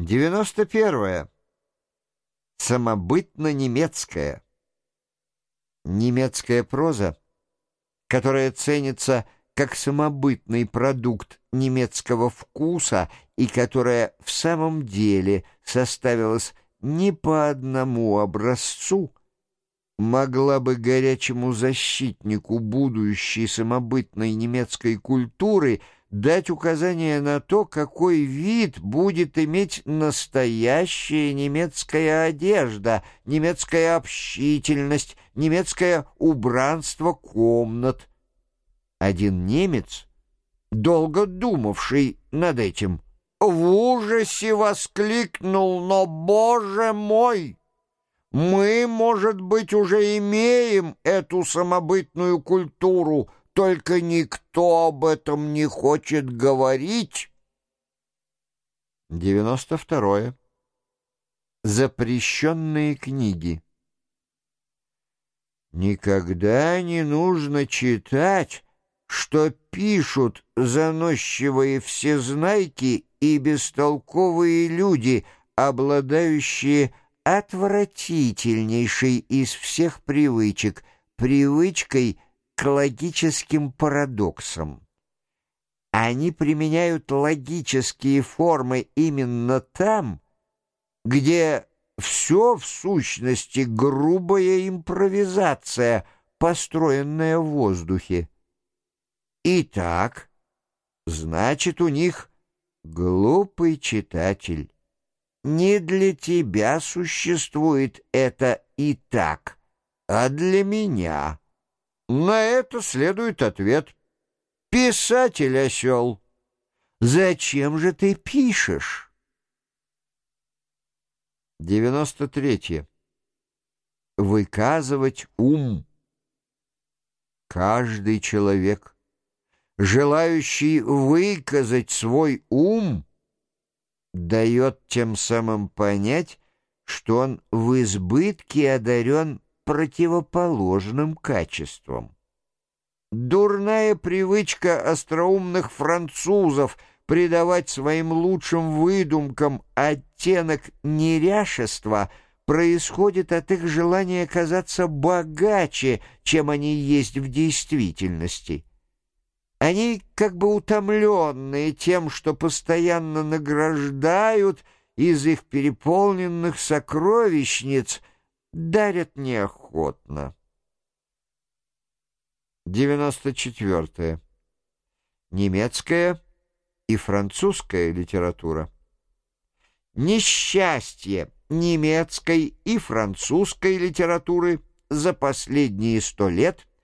Девяносто первое. Самобытно-немецкая. Немецкая проза, которая ценится как самобытный продукт немецкого вкуса и которая в самом деле составилась не по одному образцу, могла бы горячему защитнику будущей самобытной немецкой культуры дать указание на то, какой вид будет иметь настоящая немецкая одежда, немецкая общительность, немецкое убранство комнат. Один немец, долго думавший над этим, в ужасе воскликнул «Но, Боже мой!» Мы, может быть, уже имеем эту самобытную культуру, только никто об этом не хочет говорить. 92. Запрещенные книги. Никогда не нужно читать, что пишут заносчивые всезнайки и бестолковые люди, обладающие отвратительнейшей из всех привычек, привычкой логическим парадоксам. Они применяют логические формы именно там, где все в сущности грубая импровизация, построенная в воздухе. Итак, значит, у них глупый читатель. Не для тебя существует это и так, а для меня. На это следует ответ. Писатель осел. Зачем же ты пишешь? 93. Выказывать ум. Каждый человек, желающий выказать свой ум, дает тем самым понять, что он в избытке одарен противоположным качеством. Дурная привычка остроумных французов придавать своим лучшим выдумкам оттенок неряшества происходит от их желания казаться богаче, чем они есть в действительности. Они как бы утомленные тем, что постоянно награждают из их переполненных сокровищниц, дарят неохотно. 94. Немецкая и французская литература. Несчастье немецкой и французской литературы за последние сто лет –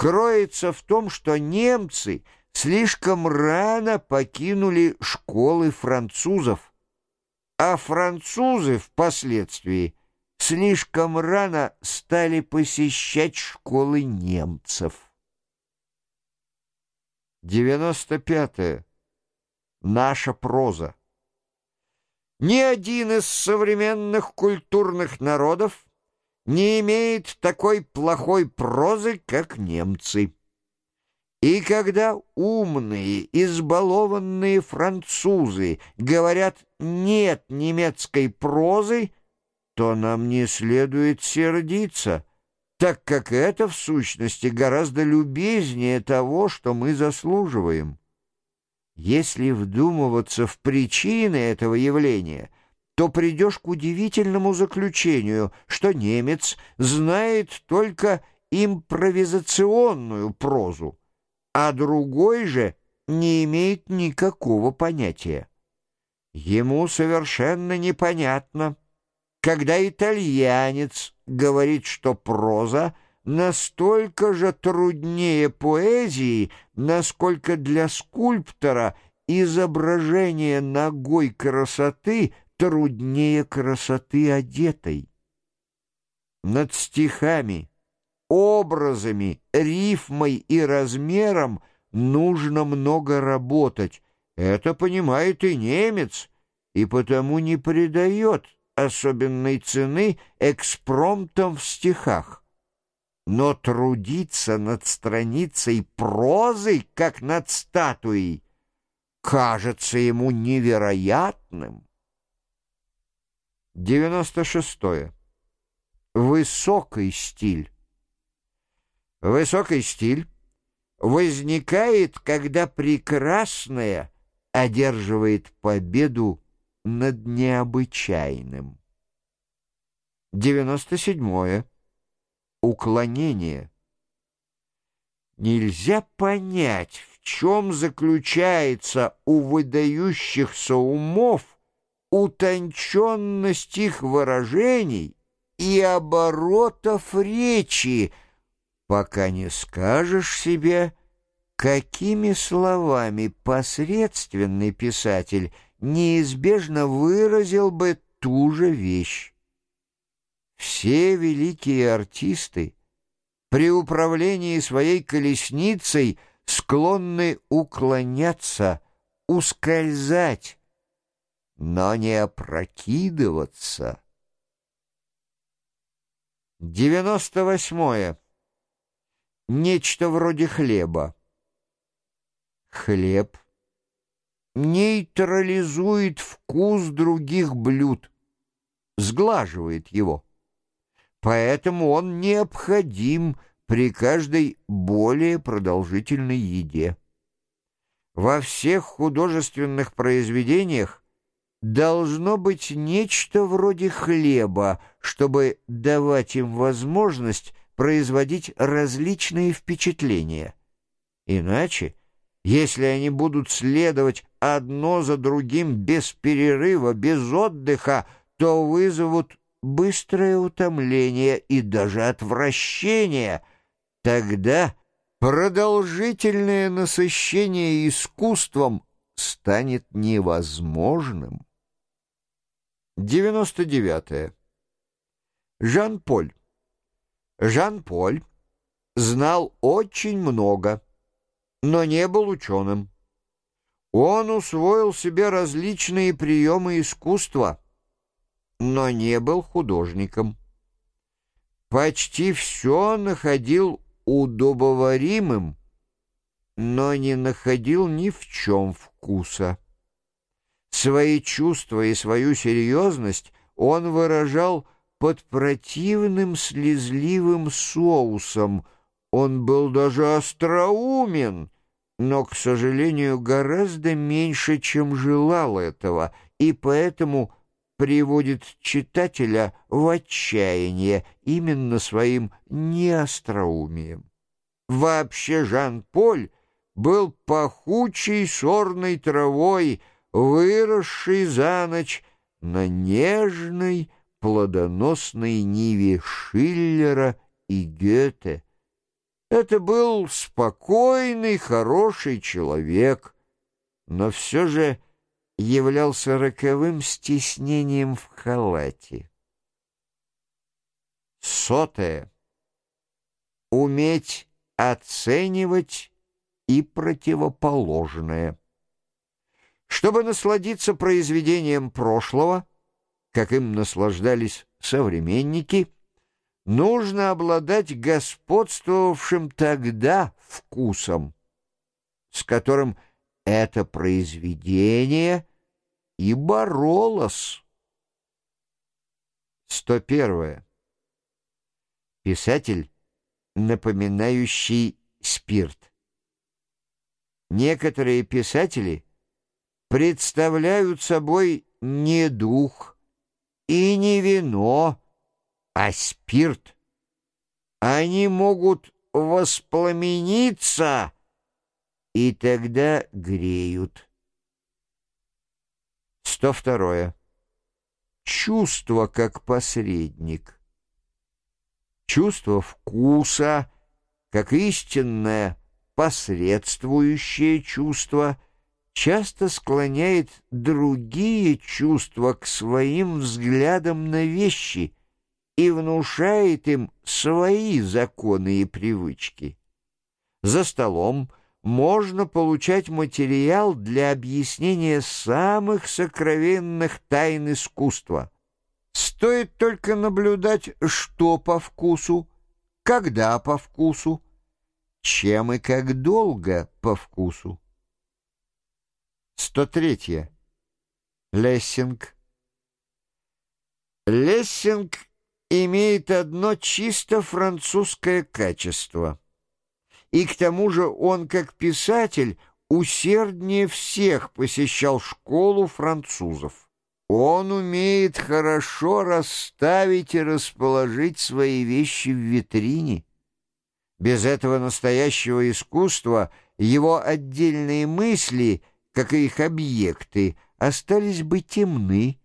кроется в том, что немцы слишком рано покинули школы французов, а французы впоследствии слишком рано стали посещать школы немцев. 95. -е. Наша проза. Ни один из современных культурных народов не имеет такой плохой прозы, как немцы. И когда умные, избалованные французы говорят «нет немецкой прозы», то нам не следует сердиться, так как это, в сущности, гораздо любезнее того, что мы заслуживаем. Если вдумываться в причины этого явления — то придешь к удивительному заключению, что немец знает только импровизационную прозу, а другой же не имеет никакого понятия. Ему совершенно непонятно, когда итальянец говорит, что проза настолько же труднее поэзии, насколько для скульптора изображение ногой красоты труднее красоты одетой. Над стихами, образами, рифмой и размером нужно много работать. Это понимает и немец, и потому не придает особенной цены экспромтам в стихах. Но трудиться над страницей прозы, как над статуей, кажется ему невероятным. 96. Высокий стиль. Высокий стиль возникает, когда прекрасное одерживает победу над необычайным. 97. Уклонение. Нельзя понять, в чем заключается у выдающихся умов утонченность их выражений и оборотов речи, пока не скажешь себе, какими словами посредственный писатель неизбежно выразил бы ту же вещь. Все великие артисты при управлении своей колесницей склонны уклоняться, ускользать, но не опрокидываться. Девяносто восьмое. Нечто вроде хлеба. Хлеб нейтрализует вкус других блюд, сглаживает его. Поэтому он необходим при каждой более продолжительной еде. Во всех художественных произведениях должно быть нечто вроде хлеба, чтобы давать им возможность производить различные впечатления. Иначе, если они будут следовать одно за другим без перерыва, без отдыха, то вызовут быстрое утомление и даже отвращение. Тогда продолжительное насыщение искусством станет невозможным. 99. Жан-Поль. Жан-Поль знал очень много, но не был ученым. Он усвоил себе различные приемы искусства, но не был художником. Почти все находил удобоваримым, но не находил ни в чем вкуса. Свои чувства и свою серьезность он выражал под противным слезливым соусом. Он был даже остроумен, но, к сожалению, гораздо меньше, чем желал этого, и поэтому приводит читателя в отчаяние именно своим неостроумием. Вообще Жан-Поль был пахучей сорной травой, выросший за ночь на нежной, плодоносной ниве Шиллера и Гёте. Это был спокойный, хороший человек, но все же являлся роковым стеснением в халате. Сотое. Уметь оценивать и противоположное. Чтобы насладиться произведением прошлого, как им наслаждались современники, нужно обладать господствовавшим тогда вкусом, с которым это произведение и боролось. 101. Писатель, напоминающий спирт. Некоторые писатели — представляют собой не дух и не вино, а спирт. Они могут воспламениться и тогда греют. 102. Чувство как посредник. Чувство вкуса, как истинное посредствующее чувство — часто склоняет другие чувства к своим взглядам на вещи и внушает им свои законы и привычки. За столом можно получать материал для объяснения самых сокровенных тайн искусства. Стоит только наблюдать, что по вкусу, когда по вкусу, чем и как долго по вкусу. 103. Лессинг. Лессинг имеет одно чисто французское качество. И к тому же он, как писатель, усерднее всех посещал школу французов. Он умеет хорошо расставить и расположить свои вещи в витрине. Без этого настоящего искусства его отдельные мысли, как и их объекты, остались бы темны,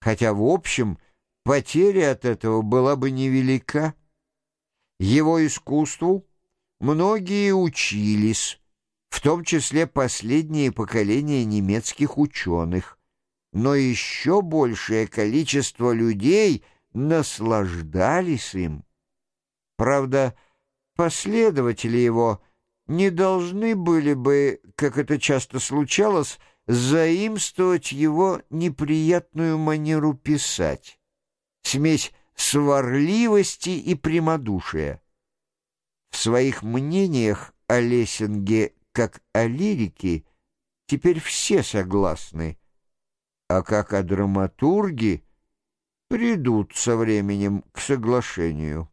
хотя в общем потеря от этого была бы невелика. Его искусству многие учились, в том числе последние поколения немецких ученых, но еще большее количество людей наслаждались им. Правда, последователи его не должны были бы, как это часто случалось, заимствовать его неприятную манеру писать, смесь сварливости и прямодушия. В своих мнениях о Лессинге как о лирике теперь все согласны, а как о драматурге придут со временем к соглашению.